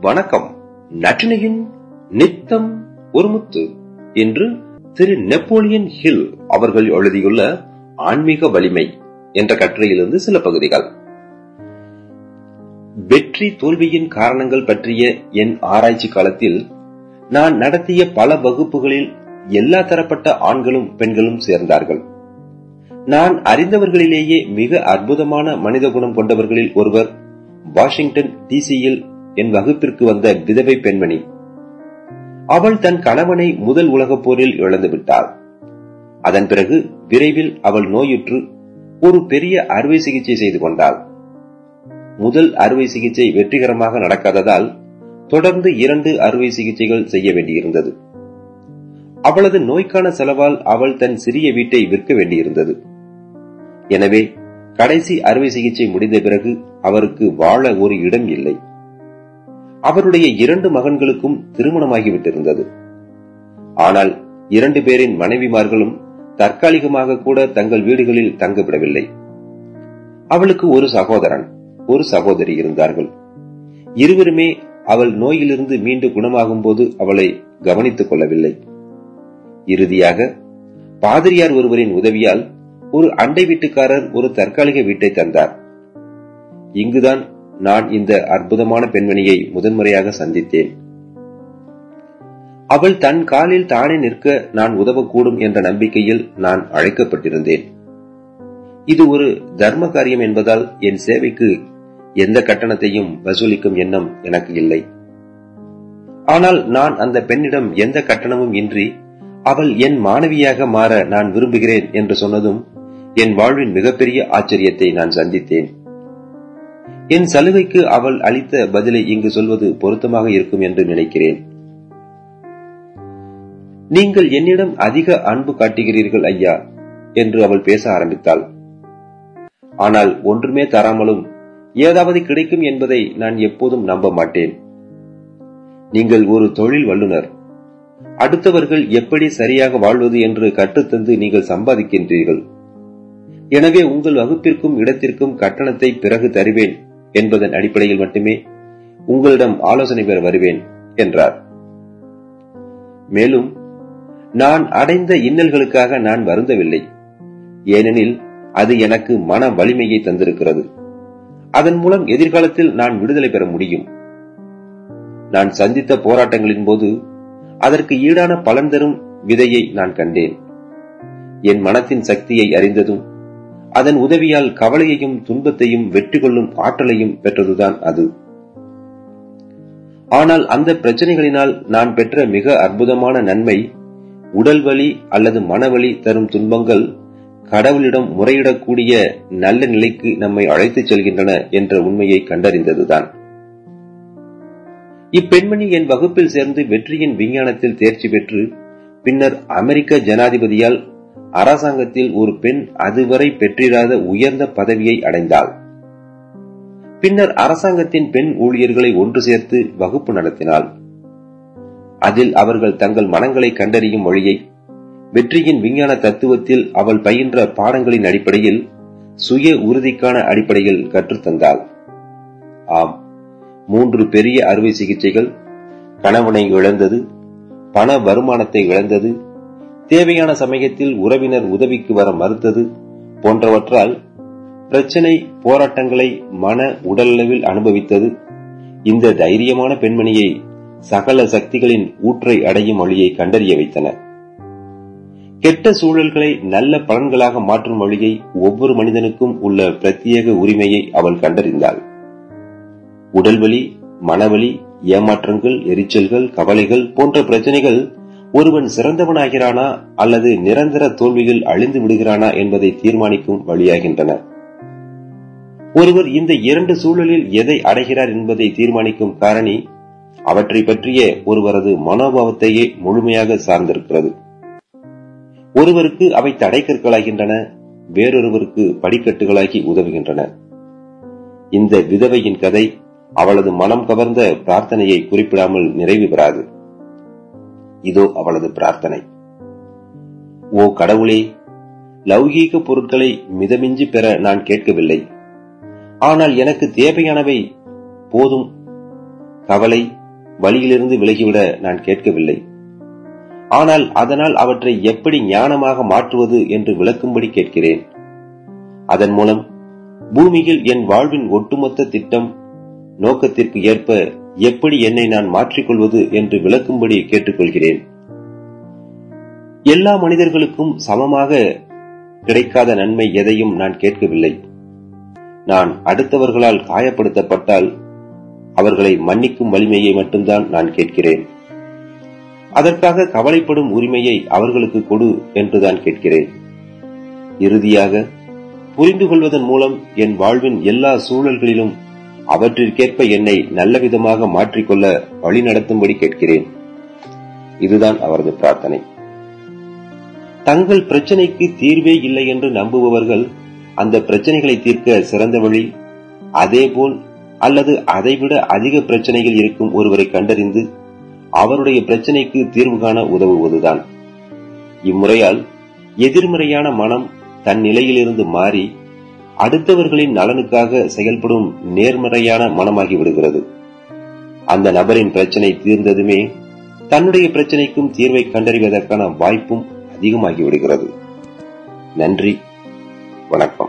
வணக்கம். நட்டினையின் நித்தம் ஒருமுத்து. என்று திரு நெப்போலியன் ஹில் அவர்கள் எழுதியுள்ள ஆன்மீக வலிமை என்ற கட்டுரையிலிருந்து சில பகுதிகள். வெற்றி தோல்வியின் காரணங்கள் பற்றிய என் ஆராய்ச்சி காலத்தில் நான் நடத்திய பல வகுப்புகளில் எல்லா தரப்பட்ட ஆண்களும் பெண்களும் சேர்ந்தார்கள். நான் அறிந்தவர்களிலேயே மிக அற்புதமான மனித குணம் கொண்டவர்களில் ஒருவர் வாஷிங்டன் டிசியில் என் வகுப்பிற்கு வந்த விதவை பெண்மணி. அவள் தன் கணவனை முதல் உலகப் போரில் இழந்துவிட்டாள் அதன் பிறகு விரைவில் அவள் நோயுற்று ஒரு பெரிய அறுவை சிகிச்சை செய்து கொண்டாள். முதல் அறுவை சிகிச்சை வெற்றிகரமாக நடக்காததால் தொடர்ந்து இரண்டு அறுவை சிகிச்சைகள் செய்ய வேண்டியிருந்தது. அவளது நோய்க்கான செலவால் அவள் தன் சிறிய வீட்டை விற்க வேண்டியிருந்தது. எனவே கடைசி அறுவை சிகிச்சை முடிந்த பிறகு அவருக்கு வாழ ஒரு இடம் இல்லை. அவருடைய இரண்டு மகன்களுக்கும் திருமணமாகிவிட்டிருந்தது. ஆனால் இரண்டு பேரின் மனைவிமார்களும் தற்காலிகமாக கூட தங்கள் வீடுகளில் தங்கவிடவில்லை. அவளுக்கு ஒரு சகோதரன் ஒரு சகோதரி இருந்தார்கள். இருவருமே அவள் நோயிலிருந்து மீண்டு குணமாகும் போது அவளை கவனித்துக் கொள்ளவில்லை. இறுதியாக பாதிரியார் ஒருவரின் உதவியால் ஒரு அண்டை வீட்டுக்காரர் ஒரு தற்காலிக வீட்டை தந்தார். இங்குதான் நான் இந்த அற்புதமான பெண்மணியை முதன்முறையாக சந்தித்தேன். அவள் தன் காலில் தானே நிற்க நான் உதவக்கூடும் என்ற நம்பிக்கையில் நான் அழைக்கப்பட்டிருந்தேன். இது ஒரு தர்ம காரியம் என்பதால் என் சேவைக்கு எந்த கட்டணத்தையும் வசூலிக்கும் எண்ணம் எனக்கு இல்லை. ஆனால் நான் அந்த பெண்ணிடம் எந்த கட்டணமும் இன்றி அவள் என் மாணவியாக மாற நான் விரும்புகிறேன் என்று சொன்னதும் என் வாழ்வின் மிகப்பெரிய ஆச்சரியத்தை நான் சந்தித்தேன். என் சலுகைக்கு அவள் அளித்த பதிலை இங்கு சொல்வது பொருத்தமாக இருக்கும் என்று நினைக்கிறேன். நீங்கள் என்னிடம் அதிக அன்பு காட்டுகிறீர்கள் ஐயா என்று அவள் பேச ஆரம்பித்தாள். ஆனால் ஒன்றுமே தராமலும் ஏதாவது கிடைக்கும் என்பதை நான் எப்போதும் நம்ப மாட்டேன். நீங்கள் ஒரு தொழில் வல்லுநர். அடுத்தவர்கள் எப்படி சரியாக வாழ்வது என்று கற்றுத்தந்து நீங்கள் சம்பாதிக்கின்றீர்கள். எனவே உங்கள் வகுப்பிற்கும் இடத்திற்கும் கட்டணத்தை பிறகு தருவேன். என்பதன் அடிப்படையில் மட்டுமே உங்களிடம் ஆலோசனை பெற வருவேன் என்றார். மேலும் நான் அடைந்த இன்னல்களுக்காக நான் வருந்தவில்லை. ஏனெனில் அது எனக்கு மன வலிமையை தந்திருக்கிறது. அதன் மூலம் எதிர்காலத்தில் நான் விடுதலை பெற முடியும். நான் சந்தித்த போராட்டங்களின் போது அதற்கு ஈடான பலன் தரும் விதையை நான் கண்டேன். என் மனத்தின் சக்தியை அறிந்ததும் அதன் உதவியால் கவலையையும் துன்பத்தையும் வெற்றி கொள்ளும் ஆற்றலையும் பெற்றதுதான் அது. ஆனால் அந்த பிரச்சனைகளினால் நான் பெற்ற மிக அற்புதமான நன்மை உடல் வலி அல்லது மனவழி தரும் துன்பங்கள் கடவுளிடம் முறையிடக்கூடிய நல்ல நிலைக்கு நம்மை அழைத்துச் செல்கின்றன என்ற உண்மையை கண்டறிந்ததுதான். இப்பெண்மணி என் வகுப்பில் சேர்ந்து வெற்றியின் விஞ்ஞானத்தில் தேர்ச்சி பெற்று பின்னர் அமெரிக்க ஜனாதிபதியால் அரசாங்கத்தில் ஒரு பெண் அதுவரை பெற்றிராத உயர்ந்த பதவியை அடைந்தாள். பின்னர் அரசாங்கத்தின் பெண் ஊழியர்களை ஒன்று சேர்த்து வகுப்பு நடத்தினாள். அதில் அவர்கள் தங்கள் மனங்களை கண்டறியும் மொழியை வெற்றியின் விஞ்ஞான தத்துவத்தில் அவள் பயின்ற பாடங்களின் அடிப்படையில் சுய உறுதிக்கான அடிப்படையில் கற்றுத்தந்தாள். ஆம் மூன்று பெரிய அறுவை சிகிச்சைகள் கணவனை இழந்தது பண வருமானத்தை இழந்தது தேவையான சமயத்தில் உறவினர் உதவிக்கு வர மறுத்தது போன்றவற்றால் பிரச்சனை போராட்டங்களை மன உடலளவில் அனுபவித்தது. இந்த தைரியமான பெண்மணியை சகல சக்திகளின் ஊற்றை அடையும் வழியை கண்டறிய வைத்தன. கெட்ட சூழல்களை நல்ல பலன்களாக மாற்றும் வழியை ஒவ்வொரு மனிதனுக்கும் உள்ள பிரத்யேக உரிமையை அவள் கண்டறிந்தாள். உடல்வலி மனவலி ஏமாற்றங்கள் எரிச்சல்கள் கவலைகள் போன்ற பிரச்சனைகள் ஒருவன் சிறந்தவனாகிறானா அல்லது நிரந்தர தோல்வியில் அழிந்து விடுகிறானா என்பதை தீர்மானிக்கும் வழியாகின்றன. ஒருவர் இந்த இரண்டு சூழலில் எதை அடைகிறார் என்பதை தீர்மானிக்கும் காரணி அவற்றை பற்றிய ஒருவரது மனோபாவத்தையே முழுமையாக சார்ந்திருக்கிறது. ஒருவருக்கு அவை தடைக்கற்களாகின்றன வேறொருவருக்கு படிக்கட்டுகளாகி உதவுகின்றன. இந்த விதவையின் கதை அவளது மனம் கவர்ந்த பிரார்த்தனையை குறிப்பிடாமல் நிறைவு பெறாது. இதோ அவளது பிரார்த்தனை. ஓ கடவுளே லௌகீக பொருட்களை மிதமிஞ்சி பெற நான் கேட்கவில்லை. ஆனால் எனக்கு தேவையானவை போதும். கவலை வழியிலிருந்து விலகிவிட நான் கேட்கவில்லை. ஆனால் அதனால் அவற்றை எப்படி ஞானமாக மாற்றுவது என்று விளக்கும்படி கேட்கிறேன். அதன் மூலம் பூமியில் என் வாழ்வின் ஒட்டுமொத்த திட்டம் நோக்கத்திற்கு ஏற்ப எப்படி என்னை நான் மாற்றிக்கொள்வது என்று விளக்கும்படி கேட்டுக்கொள்கிறேன். எல்லா மனிதர்களுக்கும் சமமாக கிடைக்காத நன்மை எதையும் நான் கேட்கவில்லை. நான் அடுத்தவர்களால் காயப்படுத்தப்பட்டால் அவர்களை மன்னிக்கும் வலிமையை மட்டும்தான் நான் கேட்கிறேன். அதற்காக கவலைப்படும் உரிமையை அவர்களுக்கு கொடு என்றுதான் கேட்கிறேன். இறுதியாக புரிந்து கொள்வதன் மூலம் என் வாழ்வின் எல்லா சூழல்களிலும் அவற்றிற்கேற்ப என்னை நல்ல விதமாக மாற்றிக்கொள்ள வழி நடத்தும்படி கேட்கிறேன். இதுதான் அவரது பிரார்த்தனை. தங்கள் பிரச்சனைக்கு தீர்வே இல்லை என்று நம்புபவர்கள் அந்த பிரச்சனைகளை தீர்க்க சிறந்த வழி அதேபோல் அல்லது அதைவிட அதிக பிரச்சனைகள் இருக்கும் ஒருவரை கண்டறிந்து அவருடைய பிரச்சனைக்கு தீர்வு காண உதவுவதுதான். இம்முறையால் எதிர்மறையான மனம் தன் நிலையிலிருந்து மாறி அடுத்தவர்களின் நலனுக்காக செயல்படும் நேர்மறையான மனமாகி விடுகிறது. அந்த நபரின் பிரச்சனை தீர்ந்ததுமே தன்னுடைய பிரச்சனைக்கும் தீர்வை கண்டறிவதற்கான வாய்ப்பும் அதிகமாகி விடுகிறது. நன்றி. வணக்கம்.